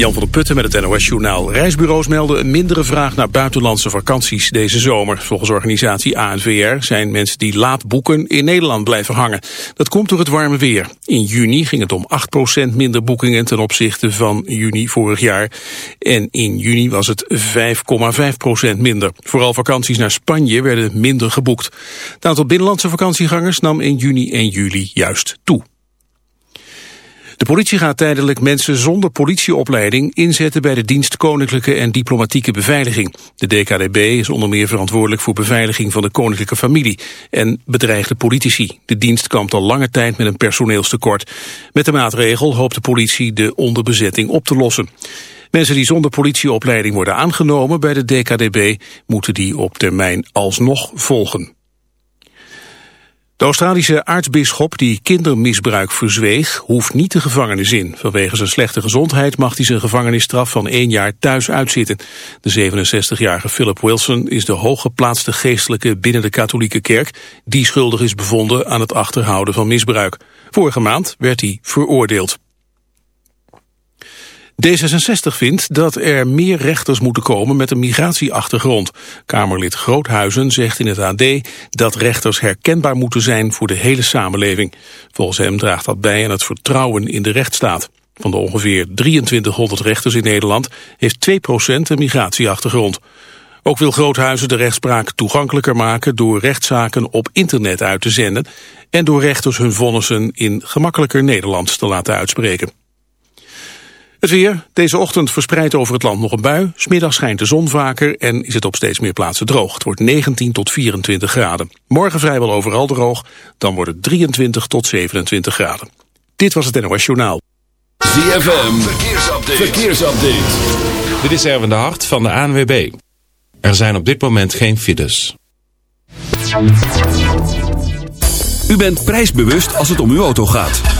Jan van der Putten met het NOS-journaal. Reisbureaus melden een mindere vraag naar buitenlandse vakanties deze zomer. Volgens organisatie ANVR zijn mensen die laat boeken in Nederland blijven hangen. Dat komt door het warme weer. In juni ging het om 8% minder boekingen ten opzichte van juni vorig jaar. En in juni was het 5,5% minder. Vooral vakanties naar Spanje werden minder geboekt. Het aantal binnenlandse vakantiegangers nam in juni en juli juist toe. De politie gaat tijdelijk mensen zonder politieopleiding inzetten bij de dienst Koninklijke en Diplomatieke Beveiliging. De DKDB is onder meer verantwoordelijk voor beveiliging van de koninklijke familie en bedreigde politici. De dienst kampt al lange tijd met een personeelstekort. Met de maatregel hoopt de politie de onderbezetting op te lossen. Mensen die zonder politieopleiding worden aangenomen bij de DKDB moeten die op termijn alsnog volgen. De Australische aartsbisschop die kindermisbruik verzweeg, hoeft niet de gevangenis in. Vanwege zijn slechte gezondheid mag hij zijn gevangenisstraf van één jaar thuis uitzitten. De 67-jarige Philip Wilson is de hooggeplaatste geestelijke binnen de katholieke kerk, die schuldig is bevonden aan het achterhouden van misbruik. Vorige maand werd hij veroordeeld. D66 vindt dat er meer rechters moeten komen met een migratieachtergrond. Kamerlid Groothuizen zegt in het AD dat rechters herkenbaar moeten zijn voor de hele samenleving. Volgens hem draagt dat bij aan het vertrouwen in de rechtsstaat. Van de ongeveer 2300 rechters in Nederland heeft 2% een migratieachtergrond. Ook wil Groothuizen de rechtspraak toegankelijker maken door rechtszaken op internet uit te zenden en door rechters hun vonnissen in gemakkelijker Nederlands te laten uitspreken. Het weer. Deze ochtend verspreidt over het land nog een bui. Smiddag schijnt de zon vaker en is het op steeds meer plaatsen droog. Het wordt 19 tot 24 graden. Morgen vrijwel overal droog. Dan wordt het 23 tot 27 graden. Dit was het NOS Journaal. ZFM. Verkeersupdate. Verkeersupdate. Dit is Erwin de Hart van de ANWB. Er zijn op dit moment geen files. U bent prijsbewust als het om uw auto gaat.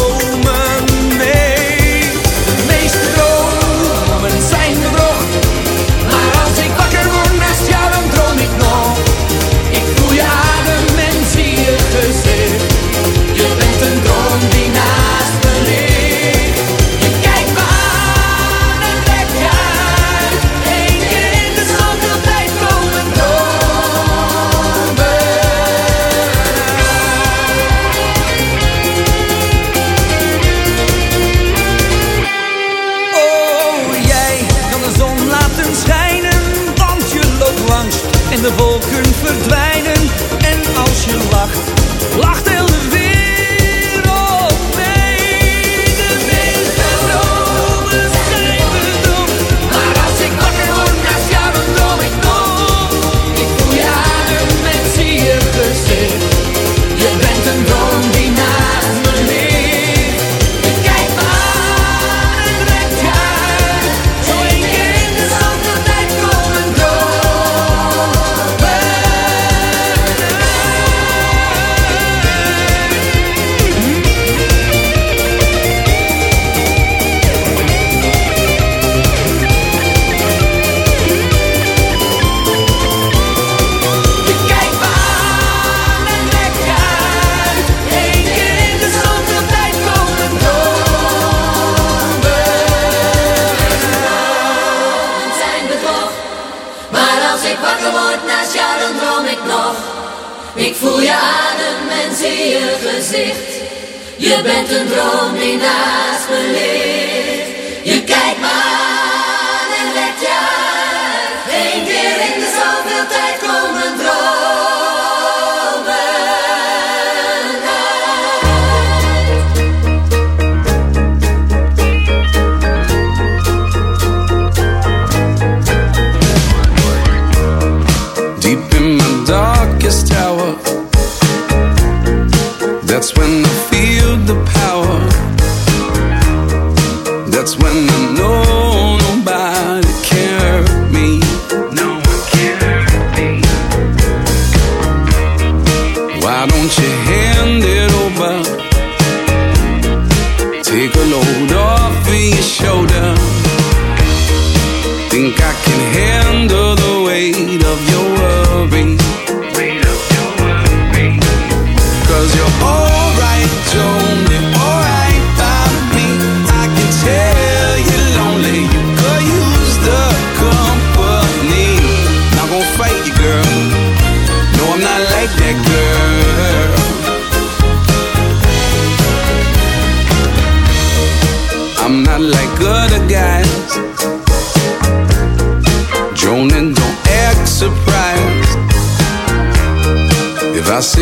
That's when know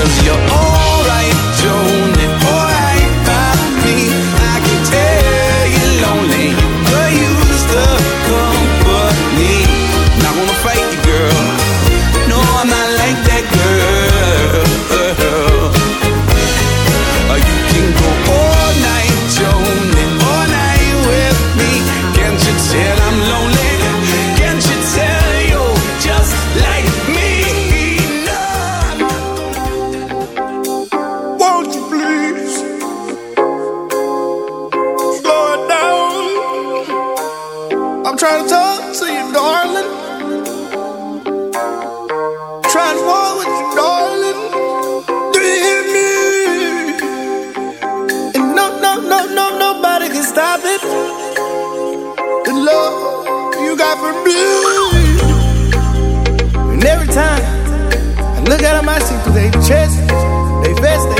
Cause you're alright, The love you got for me. And every time I look at them, I see through their chest, they vest, they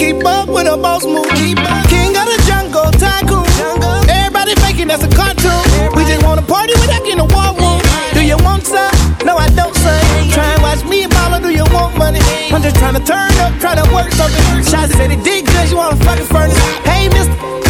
Keep up with the boss move. King of the jungle, tycoon. Jungle. Everybody faking that's a cartoon. Everybody. We just wanna party without getting a war room. Do you want some? No, I don't, son. Try and watch me and mama, do you want money? I'm just trying to turn up, trying to work something. Shots said it did good, you wanna fucking furnace. Hey, mister.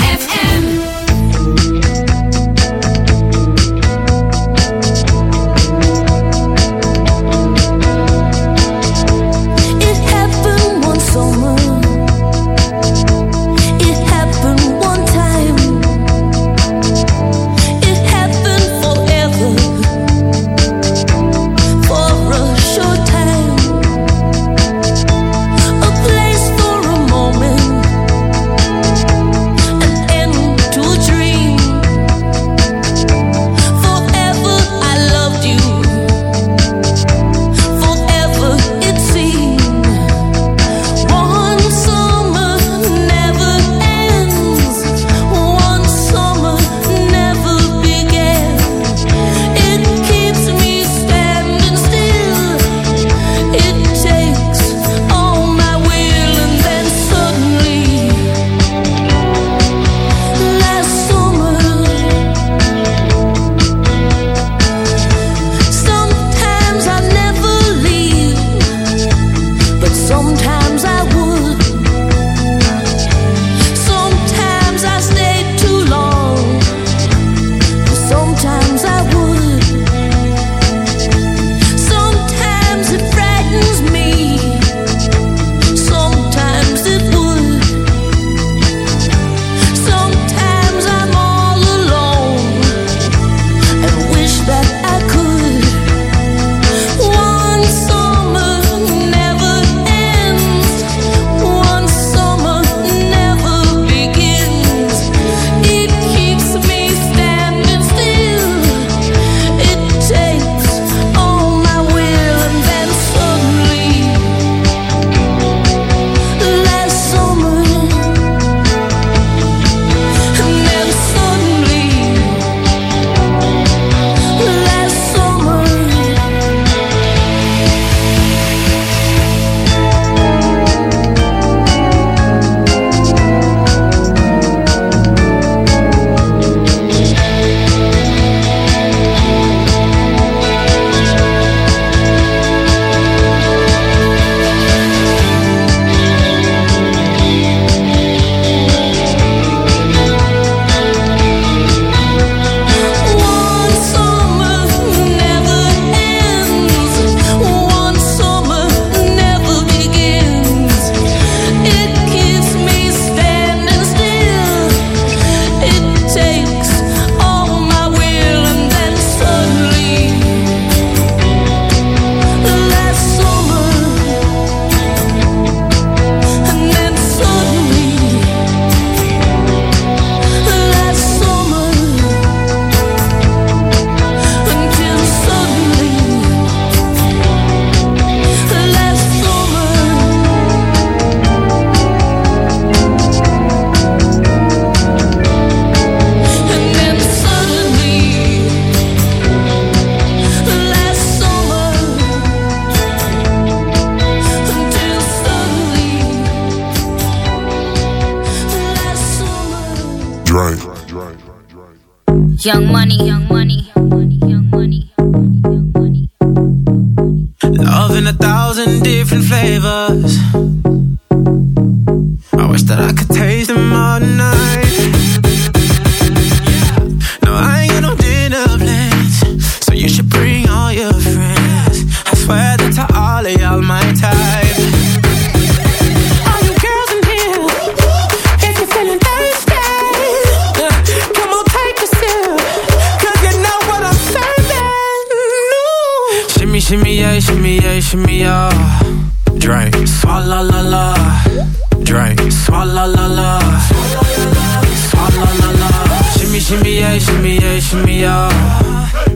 Shimmy, shimmy, yeah, shimmy, yeah, shimmy, yeah.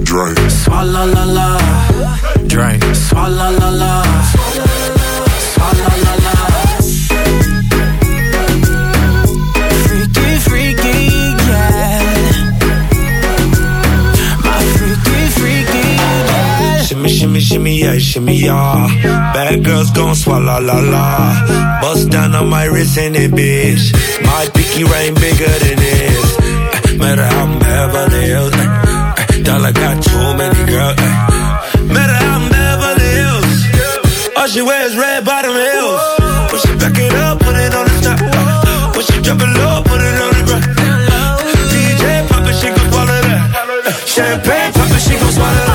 Drink, swalla la la. Drink, swalla la la. Swalla la la. Freaky, freaky, yeah. My freaky, freaky, yeah. Shimmy, shimmy, shimmy, yeah, shimmy, yeah. Bad girls gon' swallow la la. Bust down on my wrist and it, bitch. My pinky ring bigger than this. Eh, Matter how I'm Beverly Hills. eh, eh, Dollar got too many girls. eh. Matter how I'm Beverly Hills. All she wears red bottom heels. When she back it up, put it on the top. When she drop it low, put it on the ground. DJ pop it, she gon' swallow that. Eh, Champagne pop it, she gon' swallow that.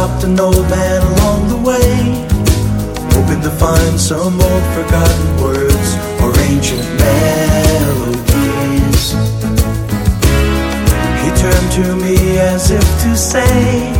stopped an old man along the way hoping to find some old forgotten words or ancient melodies. He turned to me as if to say,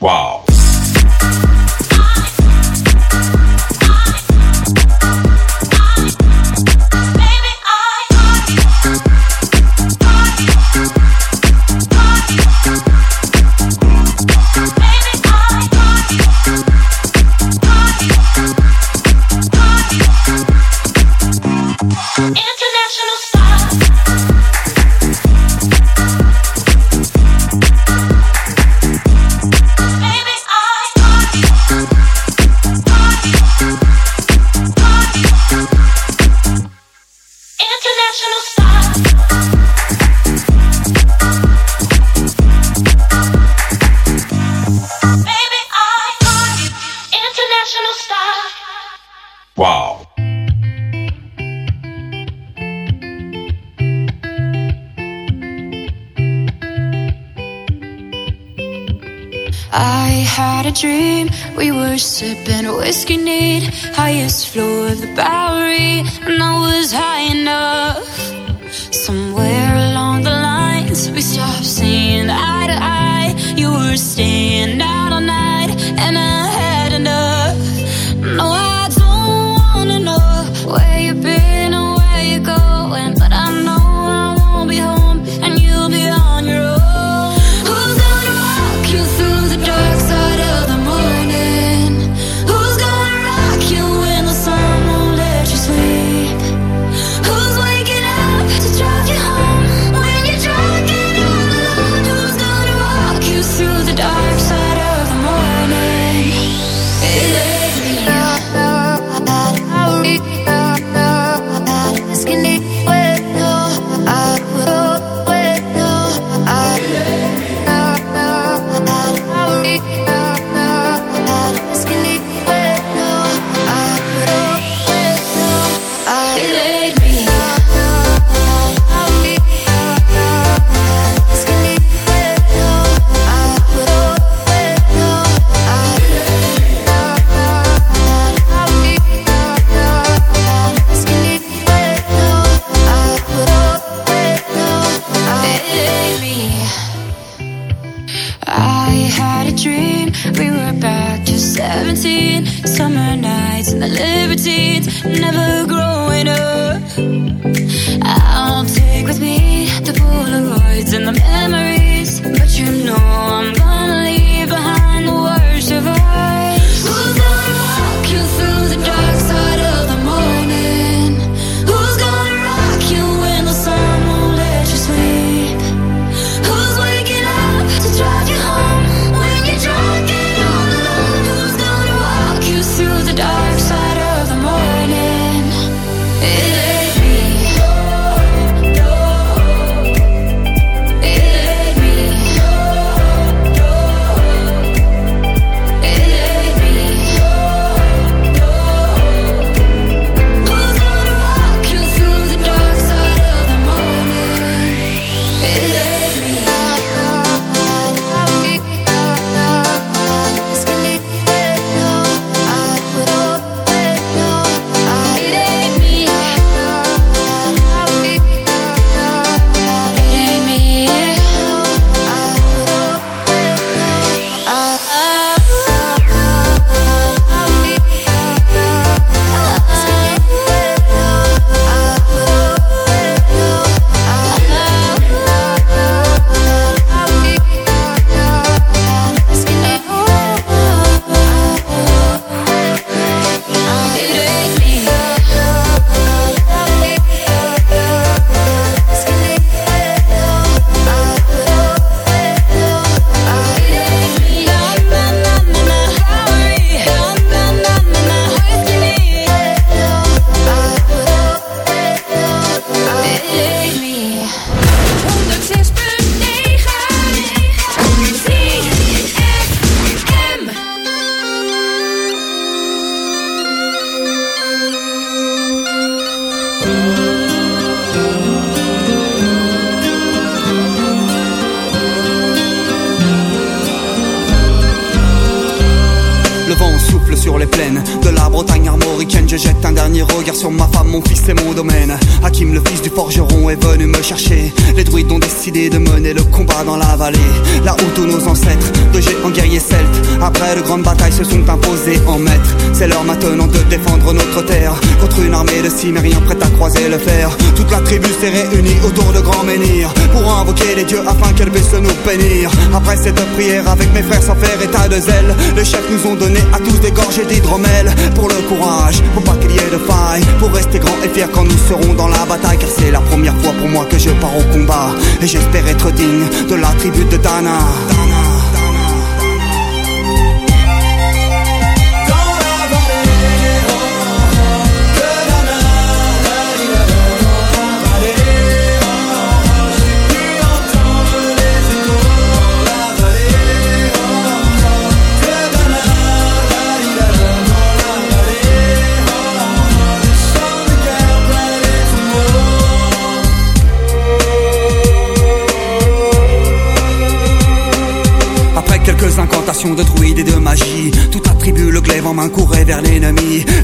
Wow.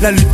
La lutte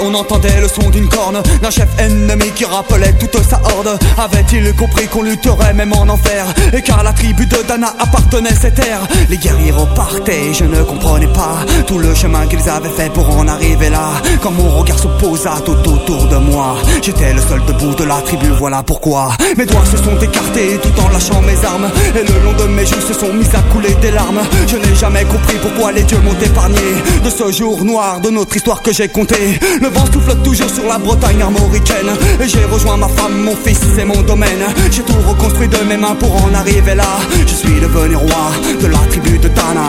On entendait le son d'une corne D'un chef ennemi qui rappelait toute sa horde. Avait-il compris qu'on lutterait même en enfer? Et car la tribu de Dana appartenait cette terre Les guerriers repartaient, je ne comprenais pas Tout le chemin qu'ils avaient fait pour en arriver là. Quand mon regard se posa tout autour de moi. J'étais le seul debout de la tribu, voilà pourquoi. Mes doigts se sont écartés tout en lâchant mes armes. Et le long de mes joues se sont mis à couler des larmes. Je n'ai jamais compris pourquoi les dieux m'ont épargné. De ce jour noir de notre histoire que j'ai compté Le vent souffle toujours sur la Bretagne armoricaine. Et j'ai rejoint ma femme, mon fils, c'est mon domaine. J'ai tout reconstruit de mes mains pour en arriver là. Je suis devenu roi de la tribu de Dana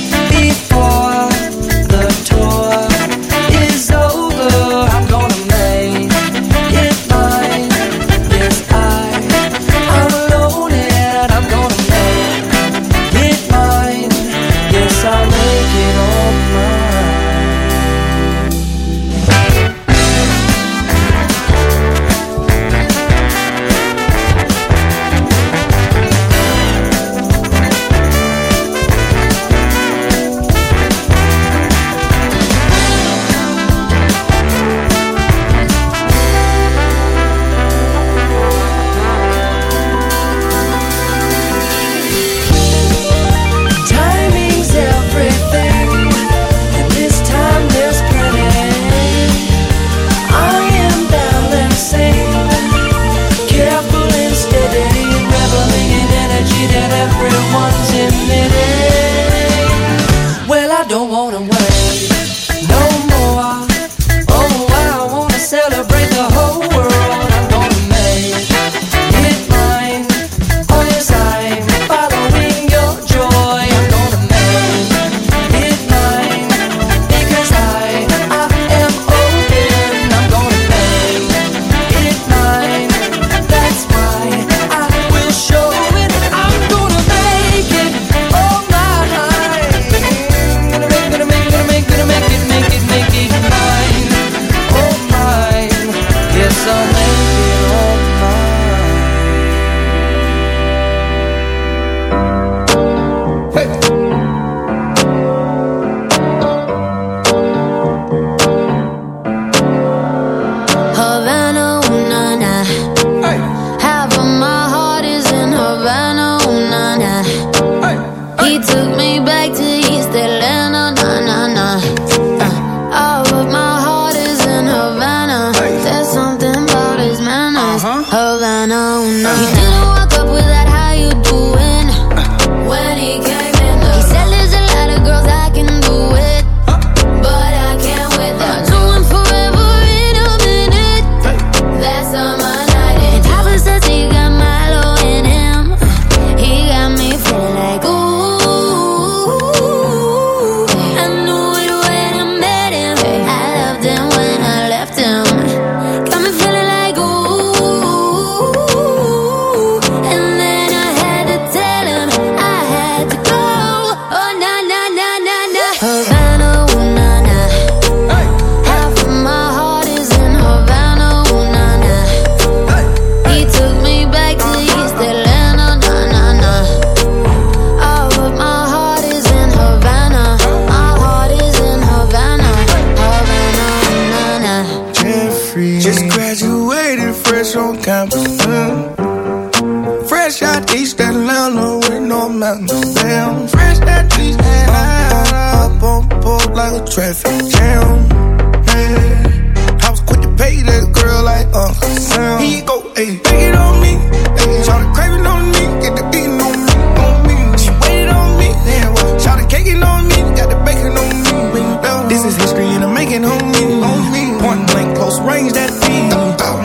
on. Point blank, close range, that's me.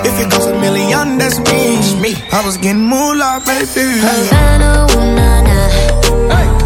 If it goes a million, that's me. I was getting moolah, baby. Havana, ooh, nah, nah. Hey.